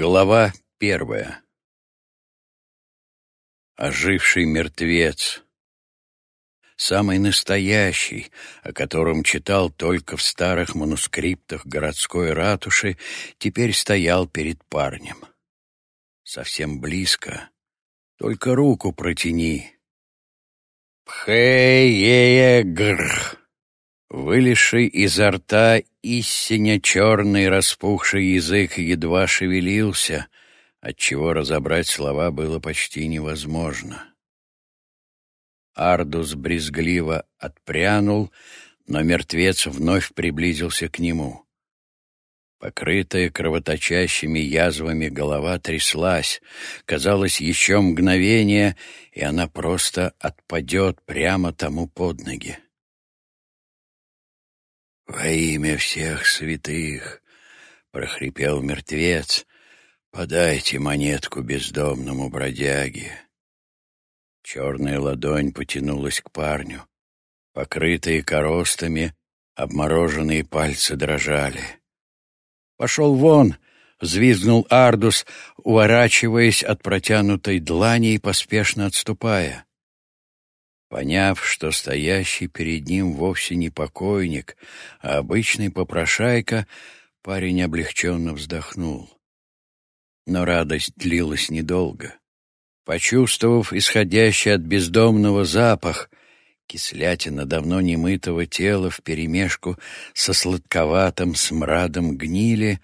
Глава первая. Оживший мертвец. Самый настоящий, о котором читал только в старых манускриптах городской ратуши, теперь стоял перед парнем. Совсем близко. Только руку протяни. Пхеегр. Вылезший изо рта истинно черный распухший язык едва шевелился, отчего разобрать слова было почти невозможно. Ардус брезгливо отпрянул, но мертвец вновь приблизился к нему. Покрытая кровоточащими язвами голова тряслась. Казалось, еще мгновение, и она просто отпадет прямо тому под ноги. «Во имя всех святых!» — прохрипел мертвец. «Подайте монетку бездомному бродяге». Черная ладонь потянулась к парню. Покрытые коростами, обмороженные пальцы дрожали. «Пошел вон!» — взвизгнул Ардус, уворачиваясь от протянутой длани и поспешно отступая. Поняв, что стоящий перед ним вовсе не покойник, а обычный попрошайка, парень облегченно вздохнул. Но радость длилась недолго. Почувствовав исходящий от бездомного запах, кислятина давно немытого тела вперемешку со сладковатым смрадом гнили,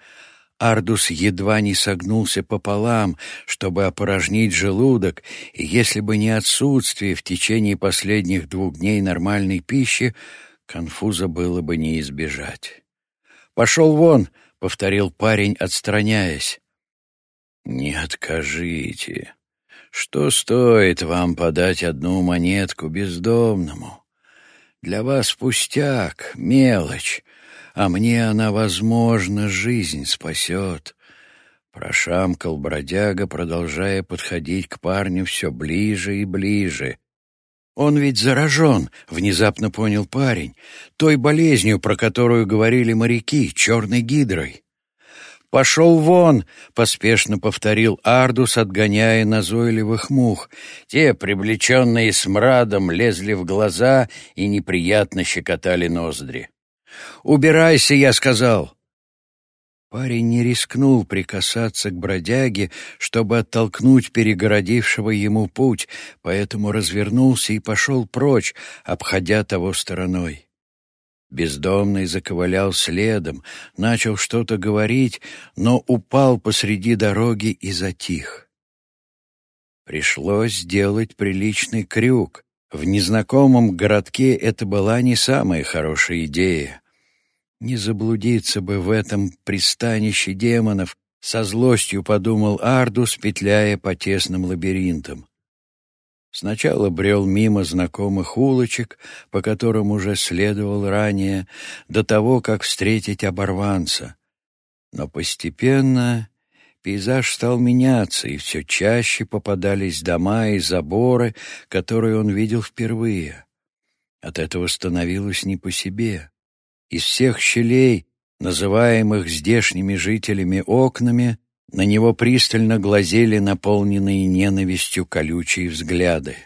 Ардус едва не согнулся пополам, чтобы опорожнить желудок, и если бы не отсутствие в течение последних двух дней нормальной пищи, конфуза было бы не избежать. «Пошел вон!» — повторил парень, отстраняясь. «Не откажите. Что стоит вам подать одну монетку бездомному? Для вас пустяк, мелочь, а мне она, возможно, жизнь спасет. Прошамкал бродяга, продолжая подходить к парню все ближе и ближе. «Он ведь заражен», — внезапно понял парень, «той болезнью, про которую говорили моряки, черной гидрой». «Пошел вон!» — поспешно повторил Ардус, отгоняя назойливых мух. Те, привлеченные смрадом, лезли в глаза и неприятно щекотали ноздри. «Убирайся!» — я сказал. Парень не рискнул прикасаться к бродяге, чтобы оттолкнуть перегородившего ему путь, поэтому развернулся и пошел прочь, обходя того стороной. Бездомный заковылял следом, начал что-то говорить, но упал посреди дороги и затих. Пришлось сделать приличный крюк. В незнакомом городке это была не самая хорошая идея. Не заблудиться бы в этом пристанище демонов, со злостью подумал Ардус, петляя по тесным лабиринтам. Сначала брел мимо знакомых улочек, по которым уже следовал ранее, до того, как встретить оборванца. Но постепенно пейзаж стал меняться, и все чаще попадались дома и заборы, которые он видел впервые. От этого становилось не по себе. Из всех щелей, называемых здешними жителями окнами, на него пристально глазели наполненные ненавистью колючие взгляды.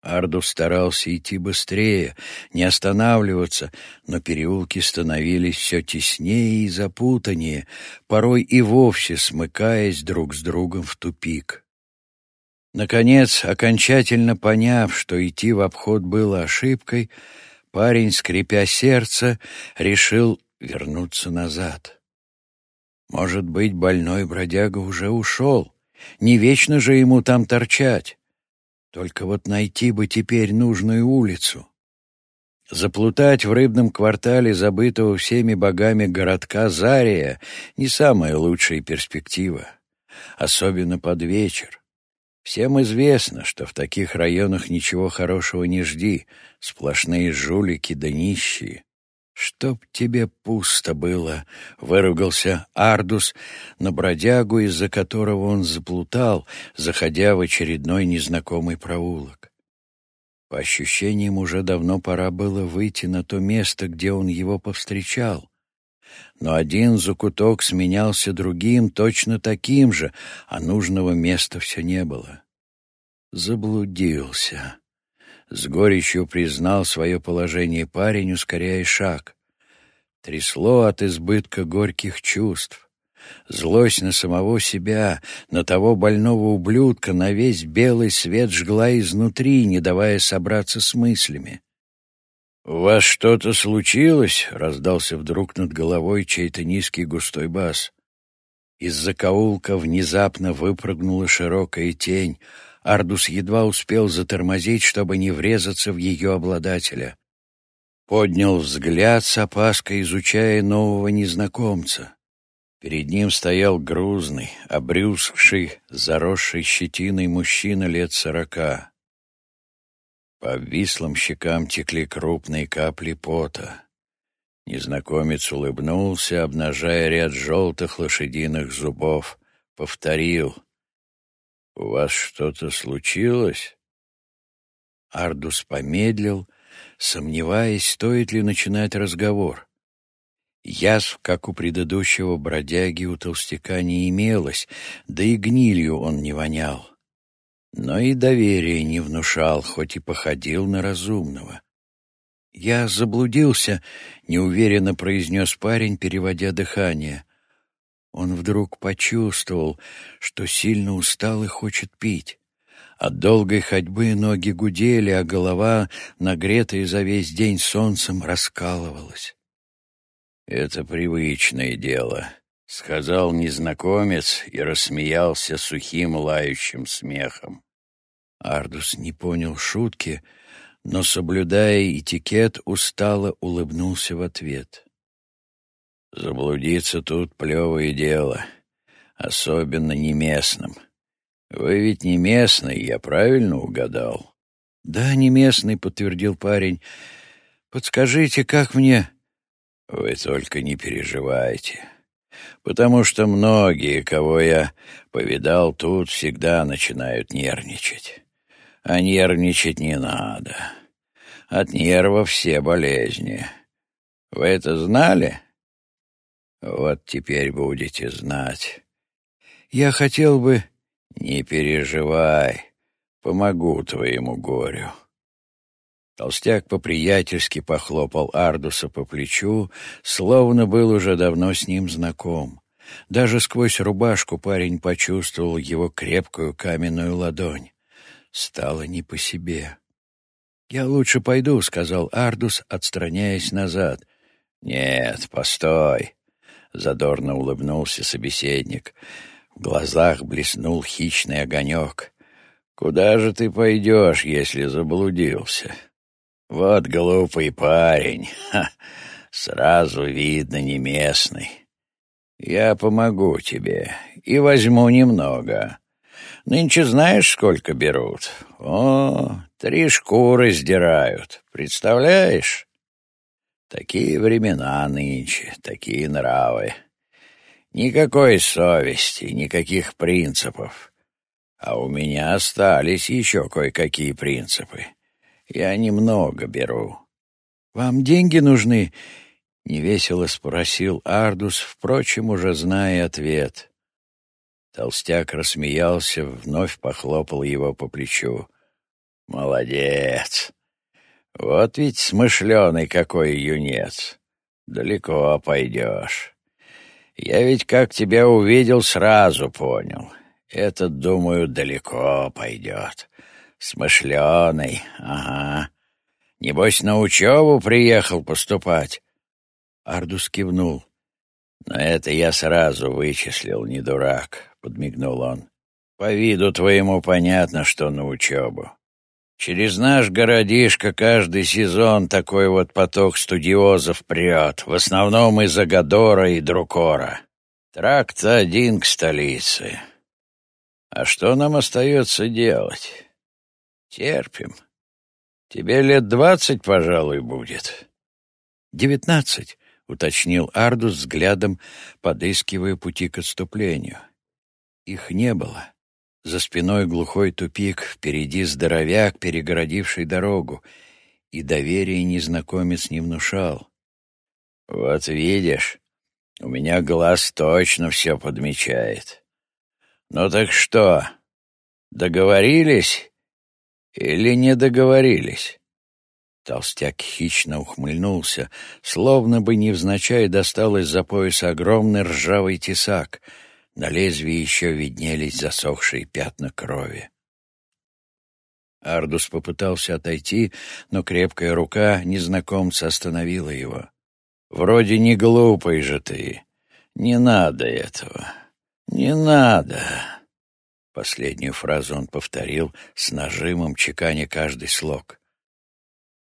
Арду старался идти быстрее, не останавливаться, но переулки становились все теснее и запутаннее, порой и вовсе смыкаясь друг с другом в тупик. Наконец, окончательно поняв, что идти в обход было ошибкой, парень, скрипя сердце, решил вернуться назад. Может быть, больной бродяга уже ушел, не вечно же ему там торчать. Только вот найти бы теперь нужную улицу. Заплутать в рыбном квартале забытого всеми богами городка Зария не самая лучшая перспектива, особенно под вечер. Всем известно, что в таких районах ничего хорошего не жди, сплошные жулики да нищие. «Чтоб тебе пусто было!» — выругался Ардус на бродягу, из-за которого он заплутал, заходя в очередной незнакомый проулок. По ощущениям, уже давно пора было выйти на то место, где он его повстречал. Но один закуток сменялся другим, точно таким же, а нужного места все не было. Заблудился. С горечью признал свое положение парень, ускоряя шаг. Трясло от избытка горьких чувств. Злость на самого себя, на того больного ублюдка, на весь белый свет жгла изнутри, не давая собраться с мыслями. «У вас что-то случилось?» — раздался вдруг над головой чей-то низкий густой бас. Из закоулка внезапно выпрыгнула широкая тень. Ардус едва успел затормозить, чтобы не врезаться в ее обладателя. Поднял взгляд с опаской, изучая нового незнакомца. Перед ним стоял грузный, обрюзгший, заросший щетиной мужчина лет сорока. По обвислым щекам текли крупные капли пота. Незнакомец улыбнулся, обнажая ряд желтых лошадиных зубов. Повторил. «У вас что-то случилось?» Ардус помедлил, сомневаясь, стоит ли начинать разговор. Язв, как у предыдущего бродяги, у толстяка не имелось, да и гнилью он не вонял но и доверия не внушал, хоть и походил на разумного. «Я заблудился», — неуверенно произнес парень, переводя дыхание. Он вдруг почувствовал, что сильно устал и хочет пить. От долгой ходьбы ноги гудели, а голова, нагретая за весь день солнцем, раскалывалась. «Это привычное дело», — сказал незнакомец и рассмеялся сухим лающим смехом. Ардус не понял шутки, но, соблюдая этикет, устало улыбнулся в ответ. «Заблудиться тут плевое дело, особенно не местным. Вы ведь не местный, я правильно угадал?» «Да, не местный», — подтвердил парень. «Подскажите, как мне...» «Вы только не переживайте, потому что многие, кого я повидал тут, всегда начинают нервничать. А нервничать не надо. От нервов все болезни. Вы это знали? Вот теперь будете знать. Я хотел бы... Не переживай, помогу твоему горю. Толстяк по-приятельски похлопал Ардуса по плечу, словно был уже давно с ним знаком. Даже сквозь рубашку парень почувствовал его крепкую каменную ладонь. Стало не по себе. «Я лучше пойду», — сказал Ардус, отстраняясь назад. «Нет, постой», — задорно улыбнулся собеседник. В глазах блеснул хищный огонек. «Куда же ты пойдешь, если заблудился?» «Вот глупый парень, Ха, сразу видно не местный. Я помогу тебе и возьму немного. Нынче знаешь, сколько берут? О, три шкуры сдирают. Представляешь? Такие времена нынче, такие нравы. Никакой совести, никаких принципов. А у меня остались еще кое-какие принципы. Я немного беру. Вам деньги нужны? Невесело спросил Ардус, впрочем, уже зная ответ. Толстяк рассмеялся, вновь похлопал его по плечу. «Молодец! Вот ведь смышленый какой юнец! Далеко пойдешь. Я ведь, как тебя увидел, сразу понял. Этот, думаю, далеко пойдет. Смышленый, ага. Небось, на учебу приехал поступать?» Ардус кивнул. «Но это я сразу вычислил, не дурак. — подмигнул он. «По виду твоему понятно, что на учебу. Через наш городишко каждый сезон такой вот поток студиозов прет, в основном из Агадора и Друкора. Тракт один к столице. А что нам остается делать? Терпим. Тебе лет двадцать, пожалуй, будет. Девятнадцать, — уточнил Ардус взглядом, подыскивая пути к отступлению. Их не было. За спиной глухой тупик, впереди здоровяк, перегородивший дорогу, и доверие незнакомец не внушал. «Вот видишь», У меня глаз точно все подмечает. Ну так что, договорились или не договорились?» Толстяк хищно ухмыльнулся, словно бы невзначай достал из-за пояса огромный ржавый тесак. На лезвии еще виднелись засохшие пятна крови. Ардус попытался отойти, но крепкая рука незнакомца остановила его. «Вроде не глупый же ты. Не надо этого. Не надо». Последнюю фразу он повторил с нажимом, чеканя каждый слог.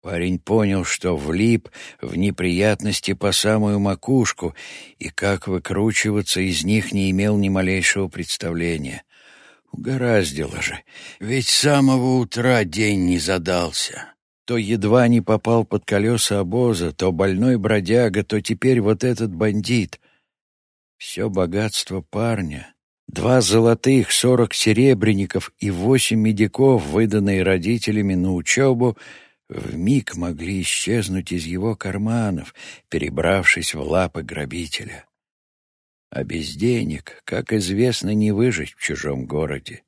Парень понял, что влип в неприятности по самую макушку, и как выкручиваться из них не имел ни малейшего представления. Угораздило же, ведь с самого утра день не задался. То едва не попал под колеса обоза, то больной бродяга, то теперь вот этот бандит. Все богатство парня, два золотых, сорок серебряников и восемь медиков, выданные родителями на учебу, вмиг могли исчезнуть из его карманов, перебравшись в лапы грабителя. А без денег, как известно, не выжить в чужом городе.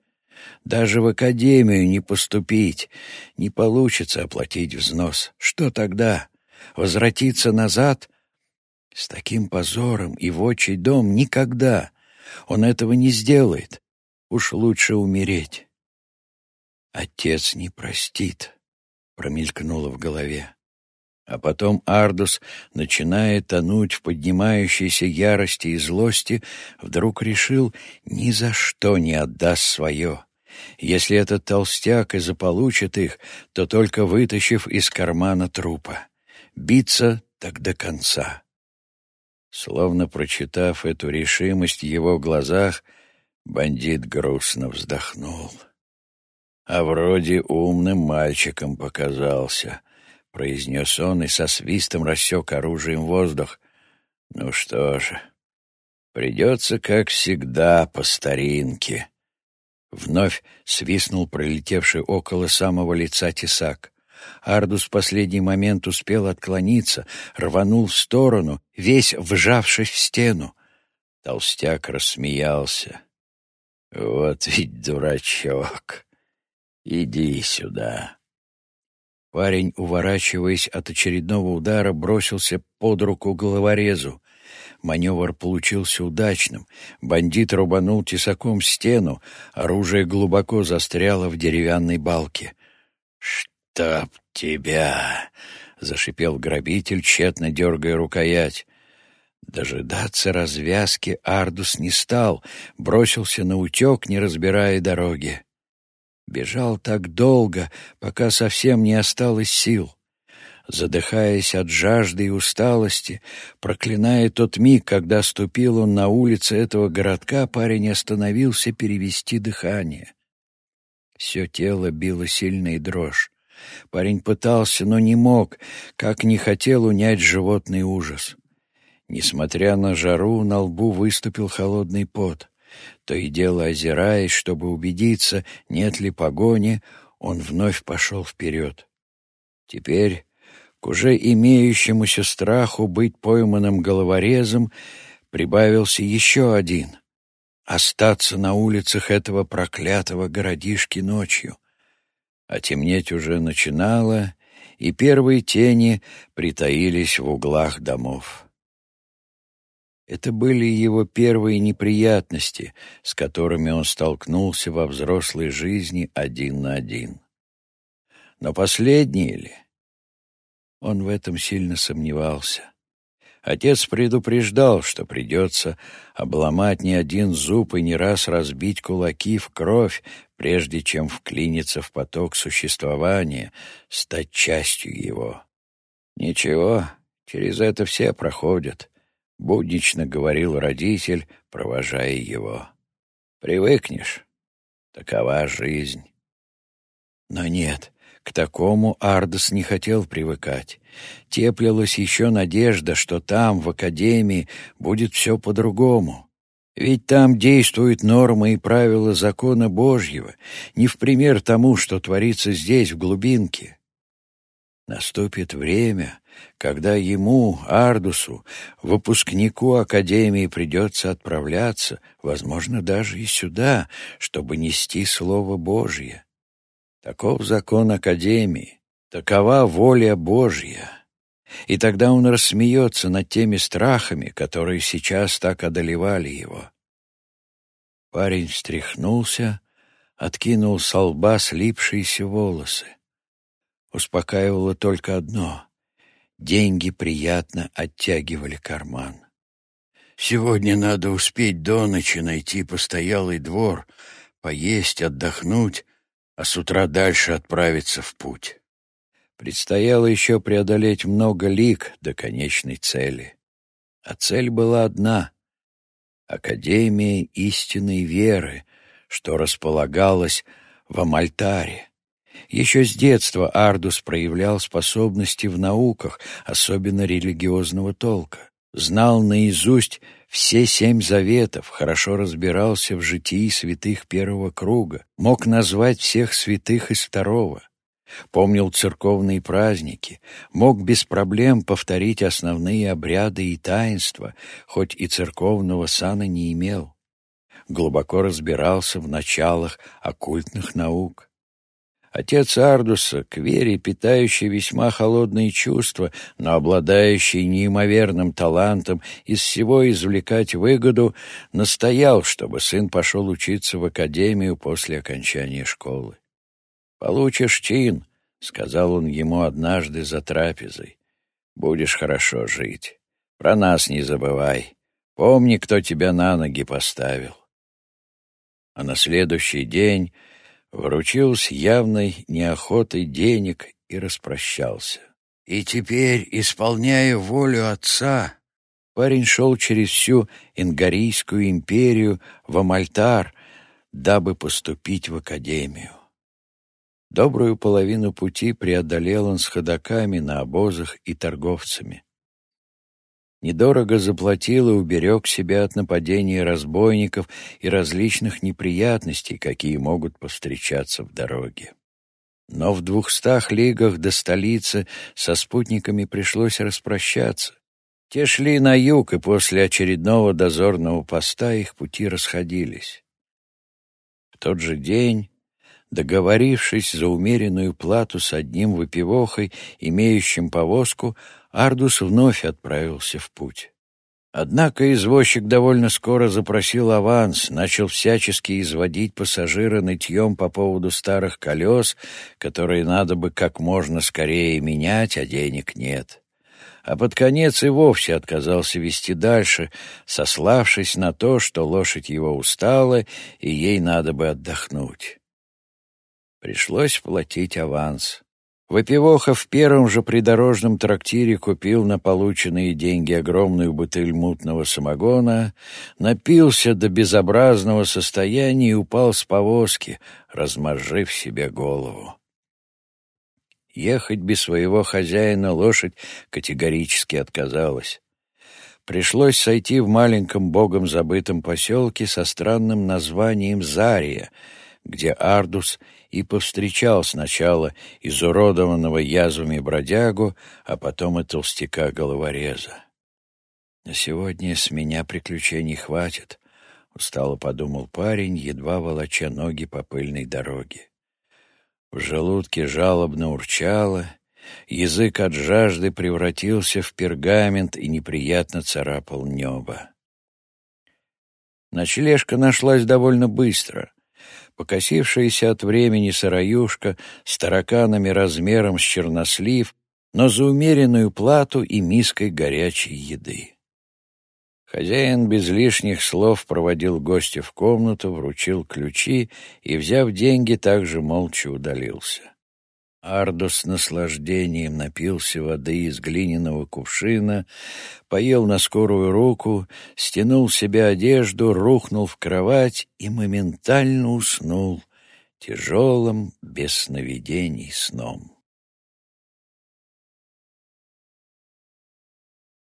Даже в академию не поступить, не получится оплатить взнос. Что тогда? Возвратиться назад? С таким позором и в отчий дом никогда. Он этого не сделает. Уж лучше умереть. Отец не простит, промелькнуло в голове. А потом Ардус, начиная тонуть в поднимающейся ярости и злости, вдруг решил ни за что не отдаст свое. Если этот толстяк и заполучит их, то только вытащив из кармана трупа. Биться так до конца. Словно прочитав эту решимость в его глазах, бандит грустно вздохнул. А вроде умным мальчиком показался — произнес он и со свистом рассек оружием воздух. Ну что же, придется, как всегда, по старинке. Вновь свистнул пролетевший около самого лица тесак. Ардус в последний момент успел отклониться, рванул в сторону, весь вжавшись в стену. Толстяк рассмеялся. «Вот ведь дурачок! Иди сюда!» Парень, уворачиваясь от очередного удара, бросился под руку головорезу. Маневр получился удачным. Бандит рубанул тесаком стену, оружие глубоко застряло в деревянной балке. «Чтоб тебя!» — зашипел грабитель, тщетно дергая рукоять. Дожидаться развязки Ардус не стал, бросился на утек, не разбирая дороги. Бежал так долго, пока совсем не осталось сил. Задыхаясь от жажды и усталости, проклиная тот миг, когда ступил он на улицы этого городка, парень остановился перевести дыхание. Все тело било сильная дрожь. Парень пытался, но не мог, как не хотел унять животный ужас. Несмотря на жару, на лбу выступил холодный пот. То и дело озираясь, чтобы убедиться, нет ли погони, он вновь пошел вперед. Теперь, к уже имеющемуся страху быть пойманным головорезом, прибавился еще один — остаться на улицах этого проклятого городишки ночью. А темнеть уже начинало, и первые тени притаились в углах домов. Это были его первые неприятности, с которыми он столкнулся во взрослой жизни один на один. Но последние ли? Он в этом сильно сомневался. Отец предупреждал, что придется обломать не один зуб и не раз разбить кулаки в кровь, прежде чем вклиниться в поток существования, стать частью его. Ничего, через это все проходят —— буднично говорил родитель, провожая его. «Привыкнешь. Такова жизнь». Но нет, к такому Ардос не хотел привыкать. Теплилась еще надежда, что там, в академии, будет все по-другому. Ведь там действуют нормы и правила закона Божьего, не в пример тому, что творится здесь, в глубинке. Наступит время, когда ему, Ардусу, выпускнику Академии придется отправляться, возможно, даже и сюда, чтобы нести Слово Божье. Таков закон Академии, такова воля Божья. И тогда он рассмеется над теми страхами, которые сейчас так одолевали его. Парень встряхнулся, откинул со лба слипшиеся волосы. Успокаивало только одно — деньги приятно оттягивали карман. Сегодня надо успеть до ночи найти постоялый двор, поесть, отдохнуть, а с утра дальше отправиться в путь. Предстояло еще преодолеть много лиг до конечной цели. А цель была одна Академия истинной веры, что располагалась в Амальтаре. Еще с детства Ардус проявлял способности в науках, особенно религиозного толка. Знал наизусть все семь заветов, хорошо разбирался в житии святых первого круга, мог назвать всех святых из второго — помнил церковные праздники, мог без проблем повторить основные обряды и таинства, хоть и церковного сана не имел. Глубоко разбирался в началах оккультных наук. Отец Ардуса, к вере питающий весьма холодные чувства, но обладающий неимоверным талантом из всего извлекать выгоду, настоял, чтобы сын пошел учиться в академию после окончания школы. «Получишь чин», — сказал он ему однажды за трапезой. «Будешь хорошо жить. Про нас не забывай. Помни, кто тебя на ноги поставил». А на следующий день вручил с явной неохотой денег и распрощался. И теперь, исполняя волю отца, парень шел через всю Ингарийскую империю в Амальтар, дабы поступить в академию. Добрую половину пути преодолел он с ходоками на обозах и торговцами. Недорого заплатил и уберег себя от нападений разбойников и различных неприятностей, какие могут повстречаться в дороге. Но в двухстах лигах до столицы со спутниками пришлось распрощаться. Те шли на юг, и после очередного дозорного поста их пути расходились. В тот же день Договорившись за умеренную плату с одним выпивохой, имеющим повозку, Ардус вновь отправился в путь. Однако извозчик довольно скоро запросил аванс, начал всячески изводить пассажира нытьем по поводу старых колес, которые надо бы как можно скорее менять, а денег нет. А под конец и вовсе отказался вести дальше, сославшись на то, что лошадь его устала и ей надо бы отдохнуть. Пришлось платить аванс. Выпивоха в первом же придорожном трактире купил на полученные деньги огромную бутыль мутного самогона, напился до безобразного состояния и упал с повозки, размозжив себе голову. Ехать без своего хозяина лошадь категорически отказалась. Пришлось сойти в маленьком богом забытом поселке со странным названием Зария, где Ардус и повстречал сначала изуродованного язвами бродягу, а потом и толстяка-головореза. «На сегодня с меня приключений хватит», — устало подумал парень, едва волоча ноги по пыльной дороге. В желудке жалобно урчало, язык от жажды превратился в пергамент и неприятно царапал небо. Ночлежка нашлась довольно быстро. Покосившаяся от времени сыроюшка с тараканами размером с чернослив, но за умеренную плату и миской горячей еды. Хозяин без лишних слов проводил гостя в комнату, вручил ключи и, взяв деньги, также молча удалился. Ардо с наслаждением напился воды из глиняного кувшина, поел на скорую руку, стянул себе одежду, рухнул в кровать и моментально уснул тяжелым, без сновидений сном.